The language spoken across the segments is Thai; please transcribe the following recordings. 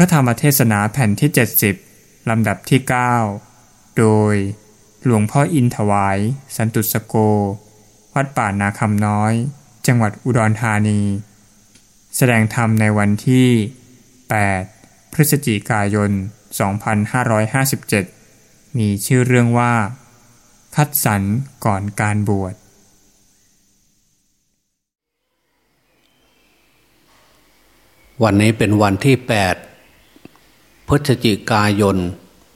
ระธรรมเทศนาแผ่นที่ 70 ลำดับที่ 9 โดย หลวงพ่ออินถวาย สันตุสโก วัดป่านาคำน้อย จังหวัดอุดรธานี แสดงธรรมในวันที่ 8 พฤศจิกายน 2557 มีชื่อเรื่องว่า คัดสรรก่อนการบวชวันนี้เป็นวันที่ 8 พฤศจิกายน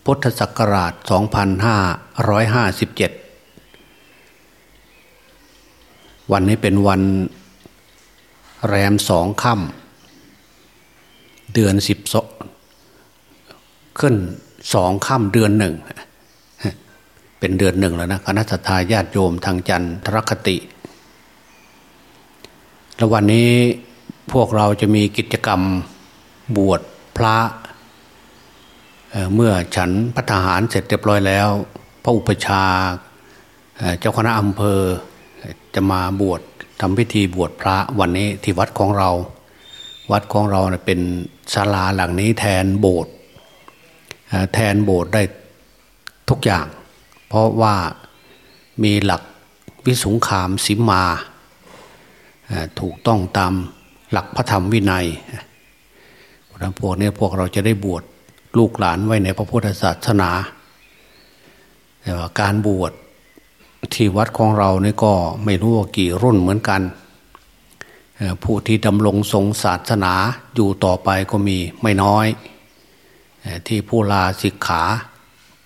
พุทธศักราช 2557 วันนี้เป็นวันแรมสองค่ำเดือนสิบสขึ้นสองค่ำเดือนหนึ่ง เป็นเดือนหนึ่งแล้วนะคณะทาญาติโยมทางจันทรคติแล้ววันนี้พวกเราจะมีกิจกรรมบวชพระ เมื่อฉันพัฒหารเสร็จเรียบร้อยแล้ว พระอุปชาเจ้าคณะอำเภอจะมาบวชทำพิธีบวชพระวันนี้ที่วัดของเรา วัดของเราเป็นศาลาหลังนี้แทนโบสถ์แทนโบสถ์ได้ทุกอย่าง เพราะว่ามีหลักวิสุงขามสิมมาถูกต้องตามหลักพระธรรมวินัยพวกนี้พวกเราจะได้บวช ลูกหลานไว้ในพระพุทธศาสนาแต่ว่าการบวชที่วัดของเรานี่ก็ไม่รู้ว่ากี่รุ่นเหมือนกัน ผู้ที่ดำรงทรงศาสนาอยู่ต่อไปก็มีไม่น้อย ที่ผู้ลาสิกขา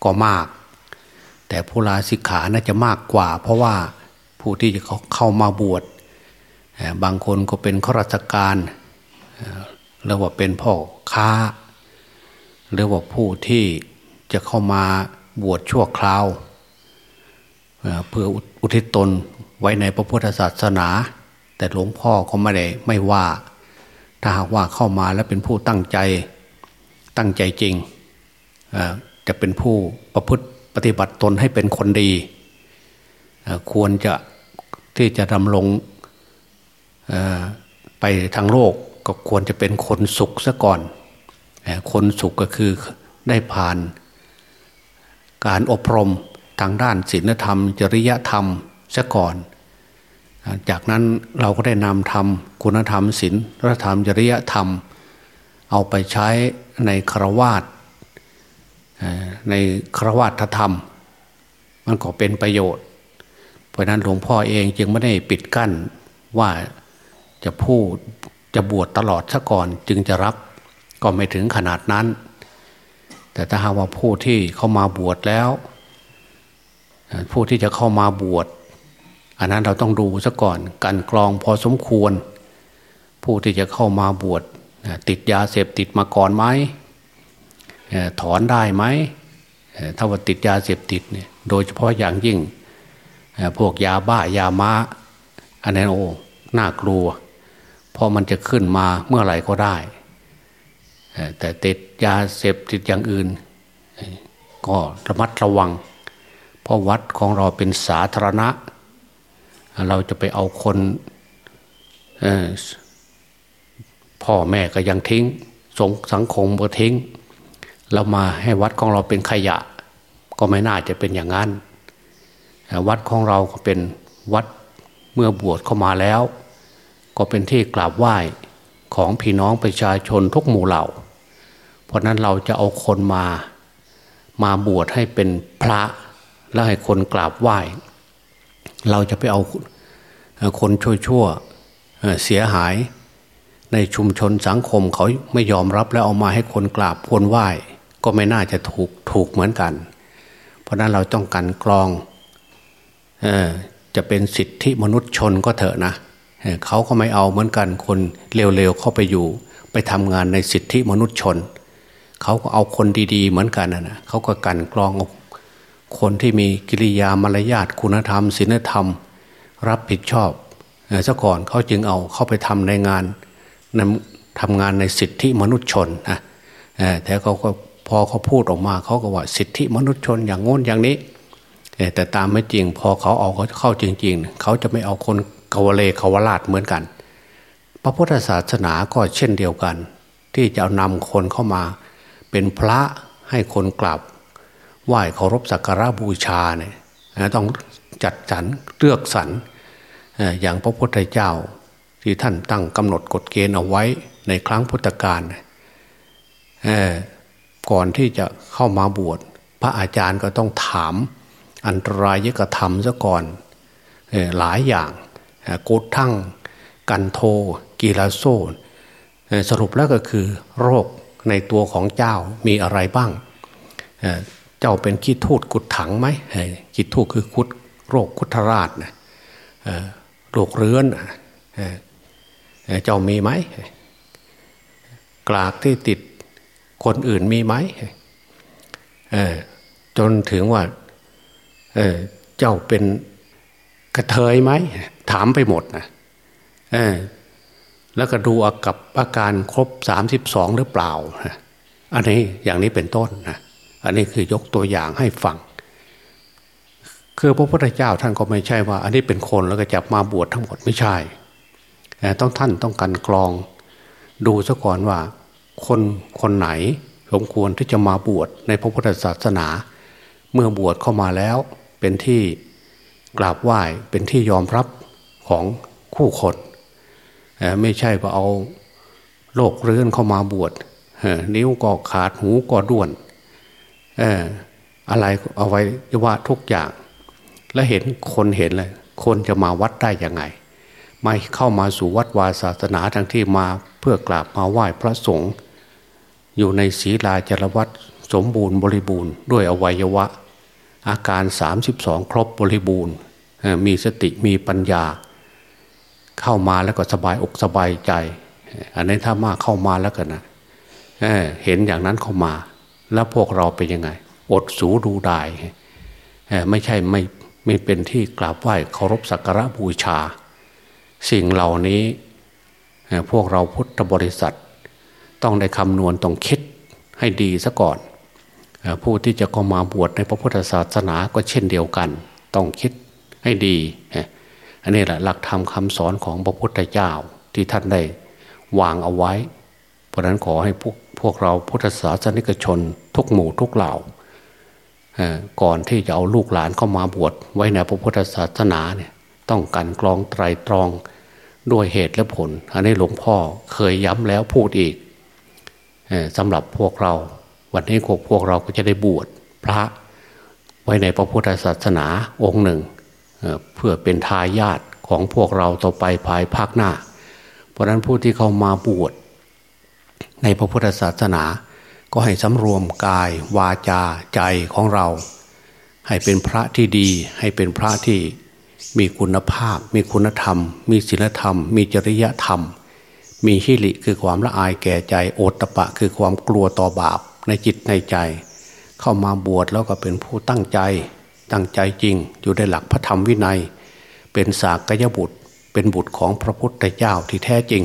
ก็มาก แต่ผู้ลาสิกขาน่าจะมากกว่า เพราะว่าผู้ที่จะเข้ามาบวชบางคนก็เป็นข้าราชการหรือว่าเป็นพ่อค้า หรือว่าผู้ที่จะเข้ามาบวชชั่วคราวเพื่ออุทิศตนไว้ในพระพุทธศาสนา แต่หลวงพ่อเขาไม่ได้ไม่ว่า ถ้าหากว่าเข้ามาแล้วเป็นผู้ตั้งใจตั้งใจจริง จะเป็นผู้ประพฤติปฏิบัติตนให้เป็นคนดี ควรจะที่จะดำรงไปทางโลกก็ควรจะเป็นคนสุขซะก่อน คนสุขก็คือได้ผ่าน การอบรมทางด้านศีลธรรม จริยธรรมซะก่อน จากนั้นเราก็ได้นำธรรม คุณธรรมศีลธรรม จริยธรรม เอาไปใช้ในครวาตในครวาตธรรม มันก็เป็นประโยชน์ เพราะนั้นหลวงพ่อเองจึงไม่ได้ปิดกั้นว่าจะพูดจะบวชตลอดซะก่อนจึงจะรับ ก็ไม่ถึงขนาดนั้น แต่ถ้าหากว่าผู้ที่เข้ามาบวชแล้ว ผู้ที่จะเข้ามาบวชอันนั้นเราต้องดูซะก่อนกันกรองพอสมควร ผู้ที่จะเข้ามาบวชติดยาเสพติดมาก่อนไหมถอนได้ไหมถ้าว่าติดยาเสพติดเนี่ยโดยเฉพาะอย่างยิ่งพวกยาบ้ายาม้า อันนั้นโอ้น่ากลัว เพราะมันจะขึ้นมาเมื่อไหร่ก็ได้ แต่ติดยาเสพติดอย่างอื่น ก็ระมัดระวัง เพราะวัดของเราเป็นสาธารณะ เราจะไปเอาคนพ่อแม่ก็ยังทิ้งสงสังคมก็ทิ้ง เรามาให้วัดของเราเป็นขยะ ก็ไม่น่าจะเป็นอย่างนั้น วัดของเราก็เป็นวัดเมื่อบวชเข้ามาแล้ว ก็เป็นที่กราบไหว้ของพี่น้องประชาชนทุกหมู่เหล่า เพราะนั้นเราจะเอาคนมา มาบวชให้เป็นพระ แล้วให้คนกราบไหว้ เราจะไปเอาคนชั่วๆเสียหายในชุมชนสังคมเขาไม่ยอมรับแล้วเอามาให้คนกราบคนไหว้ ก็ไม่น่าจะถูกถูกเหมือนกัน เพราะนั้นเราต้องกันกรองจะเป็นสิทธิมนุษยชนก็เถอะนะเขาก็ไม่เอาเหมือนกันคนเร็วๆเข้าไปอยู่ ไปทำงานในสิทธิมนุษยชน เขาก็เอาคนดีๆ เหมือนกันนะเขาก็กันกรองคนที่มีกิริยามารยาทคุณธรรมศีลธรรม รับผิดชอบซะก่อนเขาจึงเอาเข้าไปทำในงานทำงานในสิทธิมนุษยชนนะแต่เขาก็พอเขาพูดออกมาเขาก็ว่าสิทธิมนุษยชนอย่างงน้นอย่างนี้ แต่ตามไม่จริง พอเขาเอาเข้าจริง ๆ เขาจะไม่เอาคนกวเลกวราชเหมือนกัน พระพุทธศาสนาก็เช่นเดียวกัน ที่จะนำคนเข้ามา เป็นพระให้คนกราบไหว้เคารพสักการะบูชาเนี่ยต้องจัดสรรเลือกสรรอย่างพระพุทธเจ้าที่ท่านตั้งกำหนดกฎเกณฑ์เอาไว้ในครั้งพุทธกาลก่อนที่จะเข้ามาบวช พระอาจารย์ก็ต้องถามอันตรายยกธรรมซะก่อนหลายอย่างโกดทั้งกันโทกีฬาโซนสรุปแล้วก็คือโรค ในตัวของเจ้ามีอะไรบ้าง เจ้าเป็นขี้ทูดกุดถังไหมขี้ทูดคือคุดโรคคุทราชนะโรคเรื้อนเจ้ามีไหมกลากที่ติดคนอื่นมีไหมจนถึงว่าเเจ้าเป็นกระเทยไหมถามไปหมดนะ แล้วก็ดูอากับอาการครบสามสิบสองหรือเปล่า อันนี้อย่างนี้เป็นต้นนะอันนี้คือยกตัวอย่างให้ฟัง คือพระพุทธเจ้าท่านก็ไม่ใช่ว่า อันนี้เป็นคนแล้วก็จับมาบวชทั้งหมดไม่ใช่ ต้องท่านต้องการกรอง ดูซะก่อนว่า คนคนไหนสมควรที่จะมาบวชในพระพุทธศาสนา เมื่อบวชเข้ามาแล้วเป็นที่กราบไหว้เป็นที่ยอมรับของคู่คน ไม่ใช่ว่าเอาโลกเรื่อนเข้ามาบวชนิ้วก็ขาดหูก็ด้วนอะไรเอาไว้ว่าทุกอย่าง และเห็นคนเห็นเลย คนจะมาวัดได้ยังไง ไม่เข้ามาสู่วัดวาศาสนาทั้งที่มาเพื่อกราบมาไหว้พระสงฆ์อยู่ในศีลาจารวัตสมบูรณ์บริบูรณ์ด้วยอวัยวะ อาการ 32 ครบบริบูรณ์มีสติมีปัญญา เข้ามาแล้วก็สบายอกสบายใจ อันนี้ถ้ามากเข้ามาแล้วกันนะเเห็นอย่างนั้นเข้ามา แล้วพวกเราเป็นยังไง อดสูดูดายไม่ใช่ไม่ไม่เป็นที่กราบไหว้เคารพสักการะบูชา สิ่งเหล่านี้พวกเราพุทธบริษัท ต้องได้คำนวณต้องคิดให้ดีซะก่อนผู้ที่จะเข้ามาบวชในพระพุทธศาสนาก็เช่นเดียวกัน ต้องคิดให้ดี อันนี้แหละหลักธรรมคาสอนของพระพุทธเจ้าที่ท่านได้วางเอาไว้ เพราะนั้นขอให้พวกพวกเราพุทธศาสนิกชน ทุกหมู่ทุกเหล่าก่อนที่จะเอาลูกหลานเข้ามาบวชไว้ในพระพุทธศาสนาเนี่ยต้องกันกรองไตรตรองด้วยเหตุและผล อันนี้หลวงพ่อเคยย้ำแล้วพูดอีกสำหรับพวกเรา วันนี้พวกเราก็จะได้บวชพระไว้ในพระพุทธศาสนาองค์หนึ่ง เพื่อเป็นทายาทของพวกเราต่อไปภายภาคหน้า เพราะนั้นผู้ที่เข้ามาบวชในพระพุทธศาสนา ก็ให้สำรวมกายวาจาใจของเรา ให้เป็นพระที่ดี ให้เป็นพระที่มีคุณภาพ มีคุณธรรม มีศีลธรรม มีจริยธรรม มีฮิริคือความละอายแก่ใจ โอตตะปะ คือความกลัวต่อบาปในจิตในใจ เข้ามาบวชแล้วก็เป็นผู้ตั้งใจ ตั้งใจจริงอยู่ในหลักพระธรรมวินัย เป็นสากยบุตร เป็นบุตรของพระพุทธเจ้าที่แท้จริง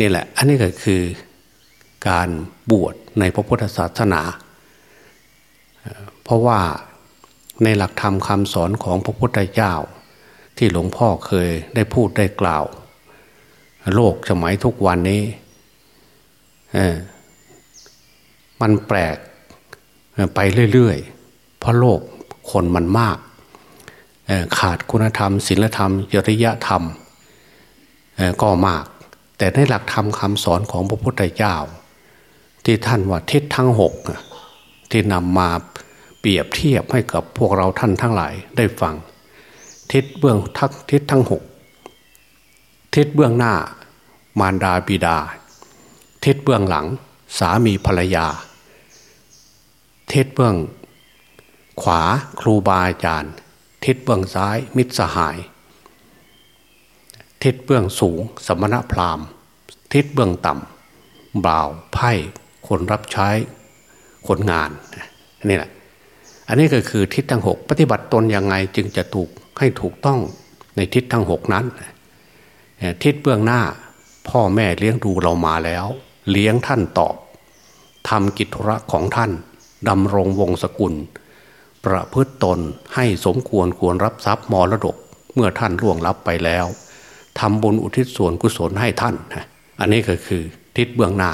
นี่แหละ อันนี้ก็คือการบวชในพระพุทธศาสนา เพราะว่าในหลักธรรมคำสอนของพระพุทธเจ้า ที่หลวงพ่อเคยได้พูดได้กล่าว โลกสมัยทุกวันนี้มันแปลกไปเรื่อยๆ เพราะโลก คนมันมาก ขาดคุณธรรมศีลธรรมจริยธรรมก็มาก แต่ในหลักธรรมคำสอนของพระพุทธเจ้า ที่ท่านว่าทิศทั้งหกที่นำมาเปรียบเทียบให้กับพวกเราท่านทั้งหลายได้ฟัง ทิศเบื้องทักทิศทั้งหกทิศเบื้องหน้ามารดาบิดา ทิศเบื้องหลังสามีภรรยา ทิศเบื้อง ขวาครูบาอาจารย์ ทิศเบื้องซ้าย มิตรสหาย ทิศเบื้องสูง สมณพราหมณ์ ทิศเบื้องต่ำบ่าวไพ่คนรับใช้คนงานนี่แหละอันนี้ก็คือทิศทั้งหกปฏิบัติตนยังไงจึงจะถูกให้ถูกต้องในทิศทั้งหกนั้น ทิศเบื้องหน้าพ่อแม่เลี้ยงดูเรามาแล้ว เลี้ยงท่านตอบทำกิจธุระของท่านดำรงวงศกุล ประพฤติตนให้สมควรควรรับทรัพย์มรดกเมื่อท่านล่วงลับไปแล้วทำบุญอุทิศส่วนกุศลให้ท่าน อันนี้ก็คือทิศเบื้องหน้า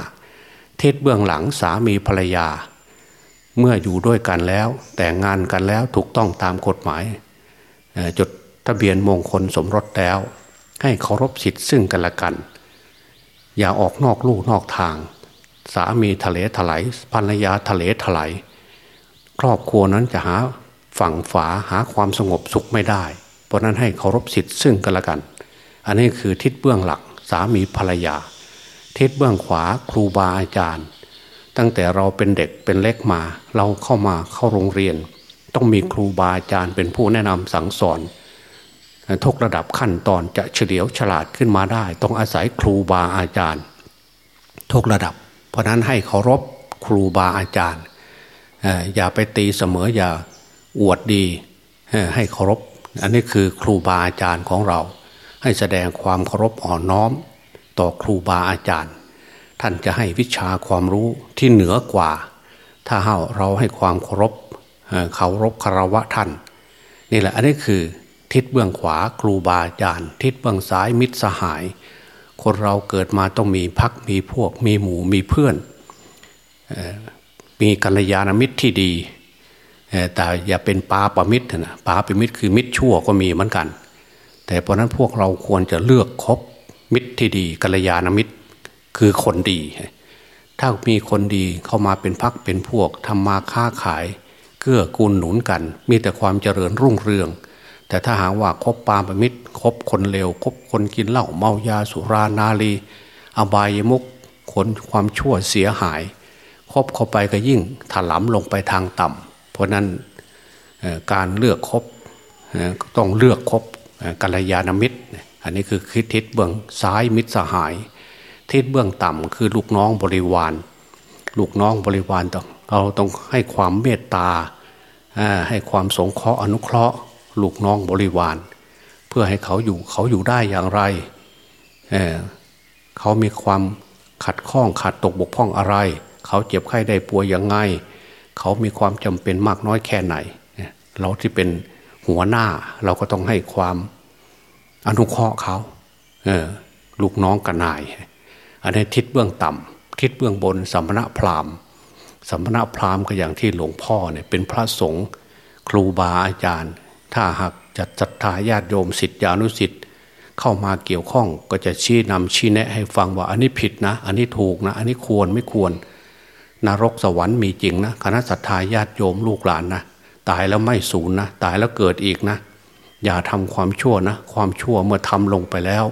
ทิศเบื้องหลังสามีภรรยา เมื่ออยู่ด้วยกันแล้ว แต่งงานกันแล้วถูกต้องตามกฎหมายจดทะเบียนมงคลสมรสแล้ว ให้เคารพสิทธิ์ซึ่งกันและกัน อย่าออกนอกลู่นอกทาง สามีทะเลถลายภรรยาทะเลถลาย ครอบครัวนั้นจะหาฝั่งฝาหาความสงบสุขไม่ได้ เพราะนั้นให้เคารพสิทธิ์ซึ่งกันและกัน อันนี้คือทิศเบื้องหลักสามีภรรยา ทิศเบื้องขวาครูบาอาจารย์ ตั้งแต่เราเป็นเด็กเป็นเล็กมา เราเข้ามาเข้าโรงเรียน ต้องมีครูบาอาจารย์เป็นผู้แนะนำสั่งสอนทุกระดับขั้นตอนจะเฉลียวฉลาดขึ้นมาได้ ต้องอาศัยครูบาอาจารย์ทุกระดับ เพราะนั้นให้เคารพครูบาอาจารย์ อย่าไปตีเสมออย่าอวดดีให้เคารพ อันนี้คือครูบาอาจารย์ของเรา ให้แสดงความเคารพอ่อนน้อม ต่อครูบาอาจารย์ ท่านจะให้วิชาความรู้ที่เหนือกว่า ถ้าเราให้ความเคารพเคารพคารวะท่าน นี่แหละอันนี้คือทิศเบื้องขวาครูบาอาจารย์ ทิศเบื้องซ้ายมิตรสหาย คนเราเกิดมาต้องมีพักมีพวกมีหมู่มีเพื่อน มีกัลยาณมิตรที่ดีแต่อย่าเป็นปาปมิตรนะปาปมิตรคือมิตรชั่วก็มีเหมือนกัน แต่เพราะนั้นพวกเราควรจะเลือกคบมิตรที่ดีกัลยาณมิตรคือคนดี ถ้ามีคนดีเข้ามาเป็นพักเป็นพวกทำมาค้าขาย เกื้อกูลหนุนกัน มีแต่ความเจริญรุ่งเรือง แต่ถ้าหากว่าคบปาปมิตรคบคนเลวคบคนกินเหล้าเมายาสุรานารีอบายมุกคนความชั่วเสียหาย คบเข้าไปก็ยิ่งถลำลงไปทางต่ำเพราะนั้นการเลือกคบต้องเลือกคบกัลยาณมิตร อันนี้คือคิดทิศเบื้องซ้ายมิตรสหาย ทิศเบื้องต่ำคือลูกน้องบริวาร ลูกน้องบริวารต้องเราต้องให้ความเมตตาให้ความสงเคราะห์อนุเคราะห์ ลูกน้องบริวาร เพื่อให้เขาอยู่เขาอยู่ได้อย่างไรเเขามีความขัดข้องขัดตกบกพร่องอะไร เขาเจ็บไข้ได้ป่วยยังไง เขามีความจำเป็นมากน้อยแค่ไหน เราที่เป็นหัวหน้าเราก็ต้องให้ความอนุเคราะห์เขาเออลูกน้องกันนาย อันนี้ทิศเบื้องต่ำทิศเบื้องบนสัมมณพราหมณ์สัมมณพราหมณ์ก็อย่างที่หลวงพ่อเนี่ยเป็นพระสงฆ์ครูบาอาจารย์ ถ้าหากจะศรัทธาญาติโยมสิทธิอนุสิทธิ์เข้ามาเกี่ยวข้องก็จะชี้นำชี้แนะให้ฟังว่าอันนี้ผิดนะ อันนี้ถูกนะ อันนี้ควรไม่ควร นรกสวรรค์มีจริงนะคณะสัตยาญาติโยมลูกหลานนะตายแล้วไม่สูญนะตายแล้วเกิดอีกนะ อย่าทำความชั่วนะ ความชั่วเมื่อทำลงไปแล้ว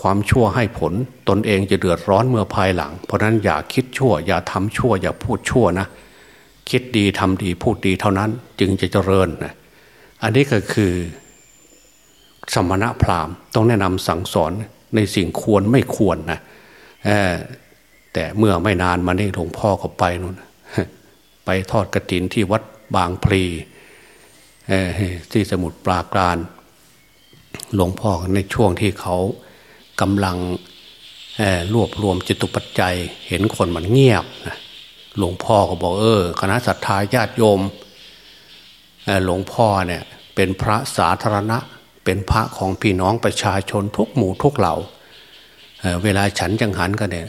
ความชั่วให้ผลตนเองจะเดือดร้อนเมื่อภายหลัง เพราะนั้นอย่าคิดชั่ว อย่าทำชั่ว อย่าพูดชั่วนะ คิดดีทำดีพูดดีเท่านั้นจึงจะเจริญนะอันนี้ก็คือ สมณะพราหมณ์ต้องแนะนำสั่งสอนในสิ่งควรไม่ควรนะ แต่เมื่อไม่นานมานี่หลวงพ่อก็ไปนู่นไปทอดกระถินที่วัดบางพลีที่สมุทรปราการ หลวงพ่อในช่วงที่เขากำลังรวบรวมจิตุปัจจัย เห็นคนมันเงียบหลวงพ่อก็บอกเออคณะศรัทธาญาติโยมหลวงพ่อเนี่ยเป็นพระสาธารณะ เป็นพระของพี่น้องประชาชนทุกหมู่ทุกเหล่าเวลาฉันจังหันกันเนี่ย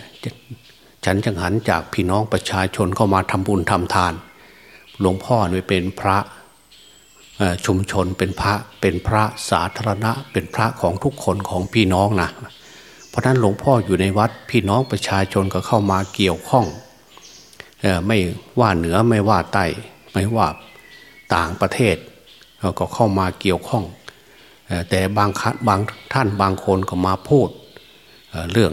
ฉันจังหันจากพี่น้องประชาชนเข้ามาทำบุญทำทาน หลวงพ่อเนี่ยเป็นพระชุมชนเป็นพระเป็นพระสาธารณะ เป็นพระของทุกคนของพี่น้องนะเพราะนั้นหลวงพ่ออยู่ในวัดพี่น้องประชาชนก็เข้ามาเกี่ยวข้องไม่ว่าเหนือไม่ว่าใต้ไม่ว่าต่างประเทศก็เข้ามาเกี่ยวข้อง แต่บางคับางท่านบางคนก็มาพูดเรื่อง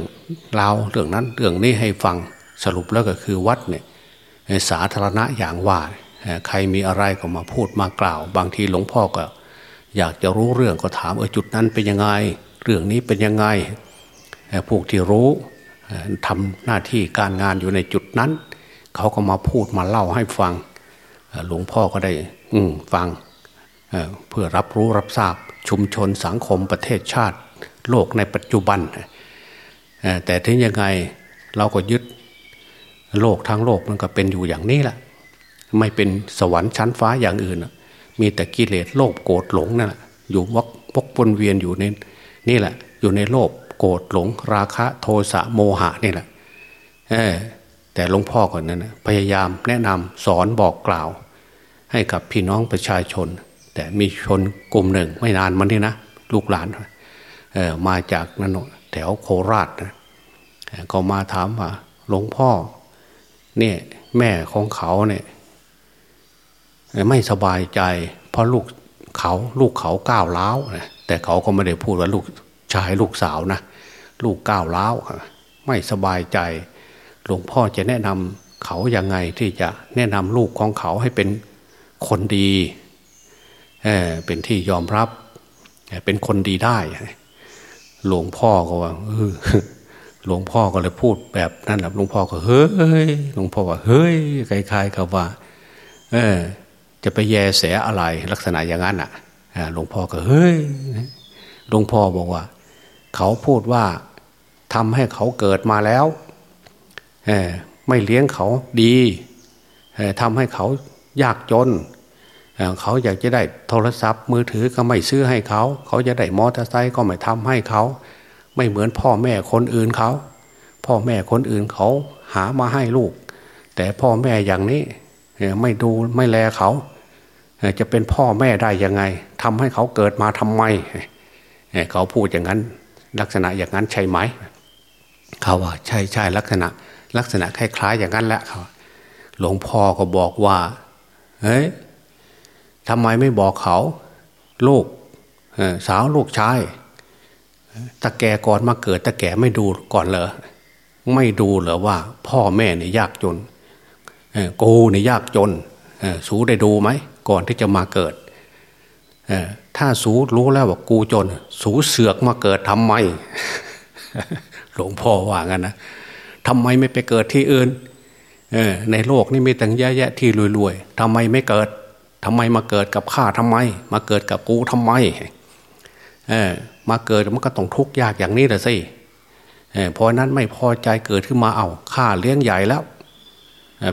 ราวเรื่องนั้นเรื่องนี้ให้ฟังสรุปแล้วก็คือวัดเนี่ยสาธารณะอย่างว่าใครมีอะไรก็มาพูดมากล่าว บางทีหลวงพ่อก็ อยากจะรู้เรื่องก็ถามเออจุดนั้นเป็นยังไง เรื่องนี้เป็นยังไงพวกที่รู้ทำหน้าที่การงานอยู่ในจุดนั้น เขาก็มาพูดมาเล่าให้ฟังหลวงพ่อก็ได้ฟังเพื่อรับรู้รับทราบชุมชนสังคมประเทศชาติ โลกในปัจจุบัน แต่ถึงยังไงเราก็ยึดโลกทั้งโลกมันก็เป็นอยู่อย่างนี้แหละไม่เป็นสวรรค์ชั้นฟ้าอย่างอื่น มีแต่กิเลสโลภโกรธหลงนั่นแหละอยู่วกพกวนเวียนอยู่ในนี่แหละ อยู่ในโลภโกรธหลง ราคะโทสะโมหะนี่แหละเออแต่หลวงพ่อก่อนนั้นพยายามแนะนำสอนบอกกล่าว ให้กับพี่น้องประชาชน แต่มีชนกลุ่มหนึ่งไม่นานมันนี่นะลูกหลานเออมาจากนัน ถวโคราชนะก็มาถามว่าหลวงพ่อ เนี่ยแม่ของเขาเนี่ย ไม่สบายใจ เพราะลูกเขาลูกเขาก้าวล้าวนะแต่เขาก็ไม่ได้พูดว่าลูกชายลูกสาวนะลูกก้าวล้าวไม่สบายใจ หลวงพ่อจะแนะนำเขายังไงที่จะแนะนำลูกของเขาให้เป็นคนดีเเป็นที่ยอมรับ เป็นคนดีได้ หลวงพ่อก็ว่าหลวงพ่อก็เลยพูดแบบนั้นแหละหลวงพ่อก็เฮ้ยหลวงพ่อว่าเฮ้ยคล้ายๆกับว่า เออ จะไปแยแสอะไรลักษณะอย่างนั้นอะหลวงพ่อก็เฮ้ยหลวงพ่อบอกว่า เขาพูดว่าทำให้เขาเกิดมาแล้วไม่เลี้ยงเขาดีทำให้เขายากจน เขาอยากจะได้โทรศัพท์ มือถือก็ไม่ซื้อให้เขา เขาจะได้มอเตอร์ไซค์ก็ไม่ทำให้เขา ไม่เหมือนพ่อแม่คนอื่นเขา พ่อแม่คนอื่นเขาหามาให้ลูก แต่พ่อแม่อย่างนี้ไม่ดูไม่แลเขา จะเป็นพ่อแม่ได้ยังไงทำให้เขาเกิดมาทำไมเขาพูดอย่างนั้นลักษณะอย่างนั้นใช่ไหม เขาว่าใช่ใช่ลักษณะ ลักษณะคล้ายๆอย่างนั้นแหละเขาหลวงพ่อก็บอกว่าเฮ้ย ทำไมไม่บอกเขาลูกสาวลูกชายตะแกก่อนมาเกิดตะแกไม่ดูก่อนเหรอไม่ดูเหรอว่า พ่อแม่เนี่ยยากจนกูเนี่ยยากจนสูได้ดูไหมก่อนที่จะมาเกิดถ้าสูรู้แล้วว่ากูจน สูเสือกมาเกิดทำไม หลวงพ่อว่างั้นนะทำไมไม่ไปเกิดที่อื่นในโลกนี่มีตั้งแย่ๆที่รวยๆทำไมไม่เกิด ทำไมมาเกิดกับข้าทำไม มาเกิดกับกูทำไมเออมาเกิดมันก็ต้องทุกข์ยากอย่างนี้แหละสิเออพราะนั้นไม่พอใจเกิดขึ้นมาเอาข้าเลี้ยงใหญ่แล้ว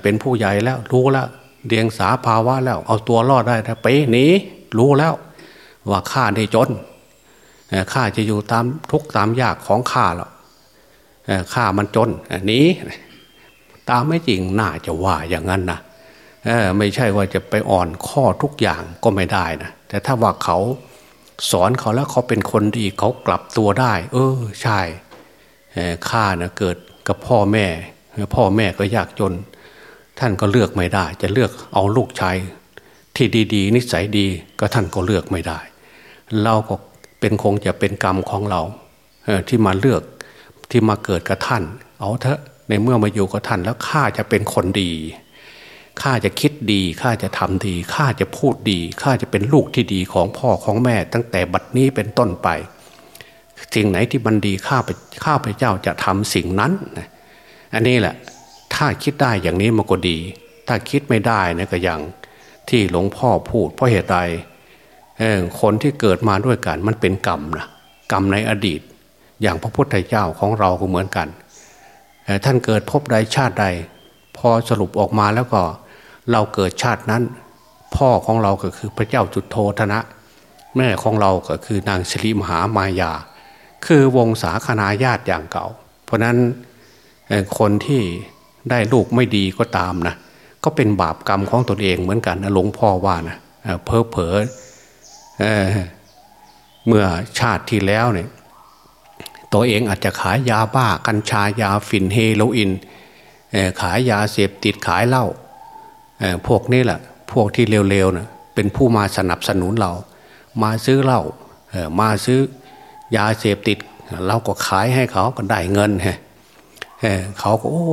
เป็นผู้ใหญ่แล้ว รู้แล้วเดียงสาภาวะแล้ว เอาตัวรอดได้แต่ไปหนีรู้แล้ว ว่าข้าได้จนข้าจะอยู่ตามทุกตามยากของข้าหรอกข้ามันจนนี้ตามไม่จริงน่าจะว่าอย่างนั้นนะ ไม่ใช่ว่าจะไปอ่อนข้อทุกอย่างก็ไม่ได้นะแต่ถ้าว่าเขาสอนเขาแล้วเขาเป็นคนดีเขากลับตัวได้ เออใช่ข้านะเกิดกับพ่อแม่ พ่อแม่ก็ยากจน ท่านก็เลือกไม่ได้ จะเลือกเอาลูกชายที่ดี ๆ นิสัยดีก็ท่านก็เลือกไม่ได้ เราก็เป็นคงจะเป็นกรรมของเราที่มาเลือกที่มาเกิดกับท่าน เอาเถอะในเมื่อมาอยู่กับท่านแล้วข้าจะเป็นคนดี ข้าจะคิดดีข้าจะทำดีข้าจะพูดดีข้าจะเป็นลูกที่ดีของพ่อของแม่ ตั้งแต่บัดนี้เป็นต้นไปสิ่งไหนที่มันดีข้าพข้าพเจ้าจะทำสิ่งนั้น อันนี้แหละ ถ้าคิดได้อย่างนี้มันก็ดี ถ้าคิดไม่ได้นะก็อย่างที่หลวงพ่อพูดเพราะเหตุใดคนที่เกิดมาด้วยกันมันเป็นกรรมนะกรรมในอดีต อย่างพระพุทธเจ้าของเราก็เหมือนกัน ท่านเกิดพบใดชาติใด พอสรุปออกมาแล้วก็ เราเกิดชาตินั้น พ่อของเราก็คือพระเจ้าจุดโทธนะ แม่ของเราก็คือนางสิริมหามายา คือวงศาคณาญาติอย่างเก่า เพราะนั้นคนที่ได้ลูกไม่ดีก็ตามนะก็เป็นบาปกรรมของตนเองเหมือนกันนะหลวงพ่อว่านะเพอเพอเเมื่อชาติที่แล้วเนี่ยตัวเองอาจจะขายยาบ้ากัญชายาฝิ่นเฮโรอีนขายยาเสพติดขายเหล้า พวกนี้แหละพวกที่เร็วๆนะเป็นผู้มาสนับสนุนเรา มาซื้อเหล้ามาซื้อยาเสพติด เราก็ขายให้เขาก็ได้เงินฮะเขาก็โอ้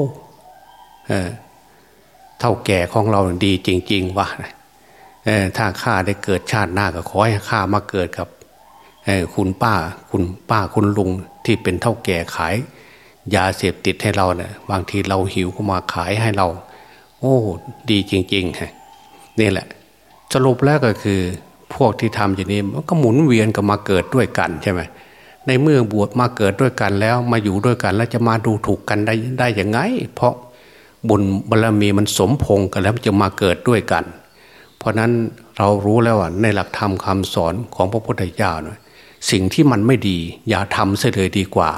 เท่าแก่ของเราดีจริง ๆว่ะถ้าข้าได้เกิดชาติหน้าก็ขอให้ข้ามาเกิดกับคุณป้าคุณป้าคุณลุงที่เป็นเท่าแก่ขาย ยาเสพติดให้เราเนะี่ยบางทีเราหิวก็มาขายให้เรา โอ้ ดีจริงๆฮะนี่แหละ สรุปแล้วก็คือ พวกที่ทำอย่างนี้มันก็หมุนเวียนกันมาเกิดด้วยกันใช่ไหมในเมื่อบวชมาเกิดด้วยกันแล้วมาอยู่ด้วยกัน แล้วจะมาดูถูกกันได้ได้ยังไง เพราะบุญบารรมีมันสมพงกันแล้วจะมาเกิดด้วยกัน เพราะนั้นเรารู้แล้วว่าในหลักธรรมคาสอนของพระพุทธเจ้าเนะสิ่งที่มันไม่ดี อย่าทำเสียเลยดีกว่า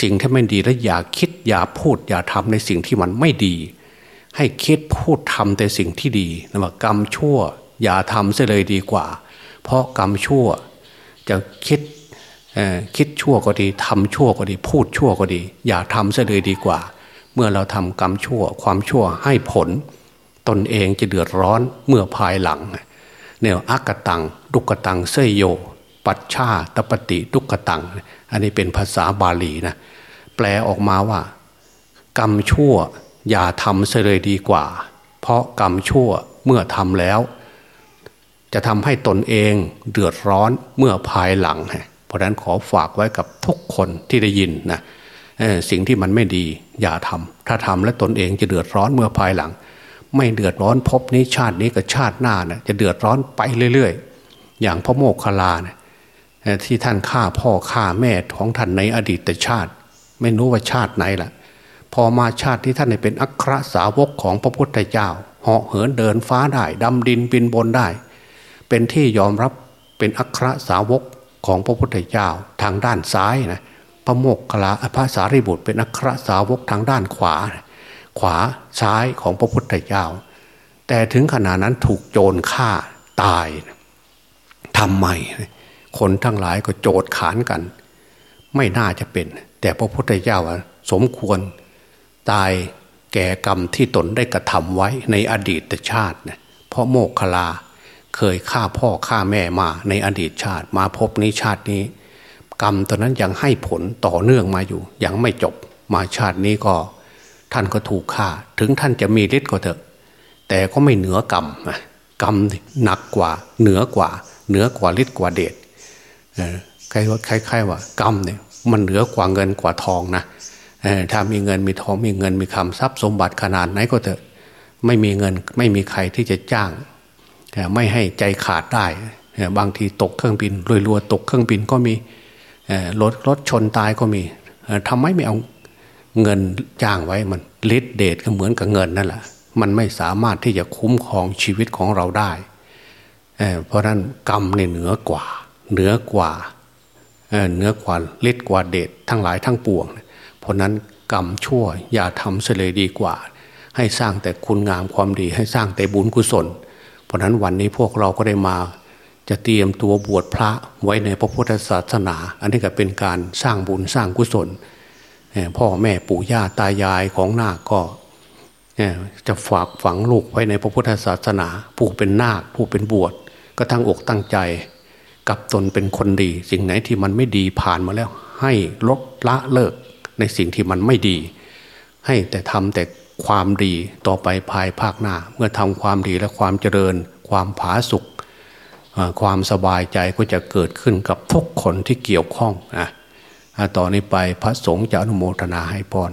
สิ่งที่ไม่ดีแล้วอย่าคิดอย่าพูด อย่าทำในสิ่งที่มันไม่ดี ให้คิดพูดทำแต่สิ่งที่ดีนะว่ากรรมชั่ว อย่าทำเสียเลยดีกว่า เพราะกรรมชั่ว จะคิดคิดชั่วก็ดีทำชั่วก็ดี พูดชั่วก็ดี อย่าทำเสียเลยดีกว่า เมื่อเราทำกรรมชั่ว ความชั่วให้ผล ตนเองจะเดือดร้อนเมื่อภายหลังเนี่ยอักตังดุกตังเสยโย ปัจชาตปฏิดุกตัง อันนี้เป็นภาษาบาลีนะแปลออกมาว่า กรรมชั่ว อย่าทำเสียเลยดีกว่า เพราะกรรมชั่วเมื่อทำแล้ว จะทำให้ตนเองเดือดร้อนเมื่อภายหลัง เพราะนั้นขอฝากไว้กับทุกคนที่ได้ยินนะสิ่งที่มันไม่ดีอย่าทำถ้าทำแล้วตนเองจะเดือดร้อนเมื่อภายหลัง ไม่เดือดร้อนพบนี้ชาตินี้กับชาติหน้านะจะเดือดร้อนไปเรื่อยๆ อย่างพระโมคคัลลานะที่ท่านฆ่าพ่อฆ่าแม่ของท่านในอดีตชาติ ไม่รู้ว่าชาติไหนล่ะ พอมาชาติที่ท่านเป็นอัครสาวกของพระพุทธเจ้าเหาะเหินเดินฟ้าได้ดำดินบินบนได้ เป็นที่ยอมรับเป็นอัครสาวกของพระพุทธเจ้าทางด้านซ้ายนะพระโมกขลาพระสารีบุตร เป็นอัครสาวกทางด้านขวา ขวาซ้ายของพระพุทธเจ้า แต่ถึงขนาดนั้นถูกโจรฆ่าตายทำไมคนทั้งหลายก็โจดขานกัน ไม่น่าจะเป็น แต่พระพุทธเจ้าสมควร ตายแก่กรรมที่ตนได้กระทำไว้ในอดีตชาติเนะเพราะโมกขลาเคยฆ่าพ่อฆ่าแม่มาในอดีตชาติ มาพบนี้ชาตินี้ กรรมตอนนั้นยังให้ผลต่อเนื่องมาอยู่ ยังไม่จบมาชาตินี้ก็ ท่านก็ถูกฆ่า ถึงท่านจะมีฤทธิ์ก็เถอะ แต่ก็ไม่เหนือกรรมกรรมหนักกว่าเหนือกว่า เหนือกว่าฤทธิ์กว่าเดชใครว่าใครๆว่า กรรมเนี่ยมันเหนือกว่าเงินกว่าทองนะ ถ้ามีเงินมีทองมีเงินมีคำทรัพย์สมบัติขนาดไหนก็เถอะไม่มีเงินไม่มีใครที่จะจ้าง ไม่ให้ใจขาดได้ บางทีตกเครื่องบินรวยรัวตกเครื่องบินก็มีรถรถชนตายก็มีทำไมไม่เอาเงินจ้างไว้มันฤทธิเดชก็เหมือนกับเงินนั่นแหละมันไม่สามารถที่จะคุ้มครองชีวิตของเราได้เพราะนั้นกรรมเนี่ยเหนือกว่า เหนือกว่าเหนือกว่าฤทธิ์กว่าเดชทั้งหลายทั้งปวงเราะนั้นกรรมชั่วอย่าทำเสเลยดีกว่า ให้สร้างแต่คุณงามความดี ให้สร้างแต่บุญกุศล เพราะนั้นวันนี้พวกเราก็ได้มา จะเตรียมตัวบวชพระไว้ในพระพุทธศาสนา อันนี้ก็เป็นการสร้างบุญสร้างกุศลพ่อแม่ปู่ย่าตายายของนาคก็จะฝากฝังลูกไว้ในพระพุทธศาสนา ผู้เป็นนาคผู้เป็นบวชก็ทั้งอกตั้งใจ กับตนเป็นคนดี สิ่งไหนที่มันไม่ดีผ่านมาแล้ว ให้ลดละเลิก ในสิ่งที่มันไม่ดี ให้แต่ทำแต่ความดีต่อไปภายภาคหน้า เมื่อทำความดีและความเจริญ ความผาสุกความสบายใจก็จะเกิดขึ้นกับทุกคนที่เกี่ยวข้องนะต่อนนี้ไปพระสงฆ์จะอนุโมทนาให้พร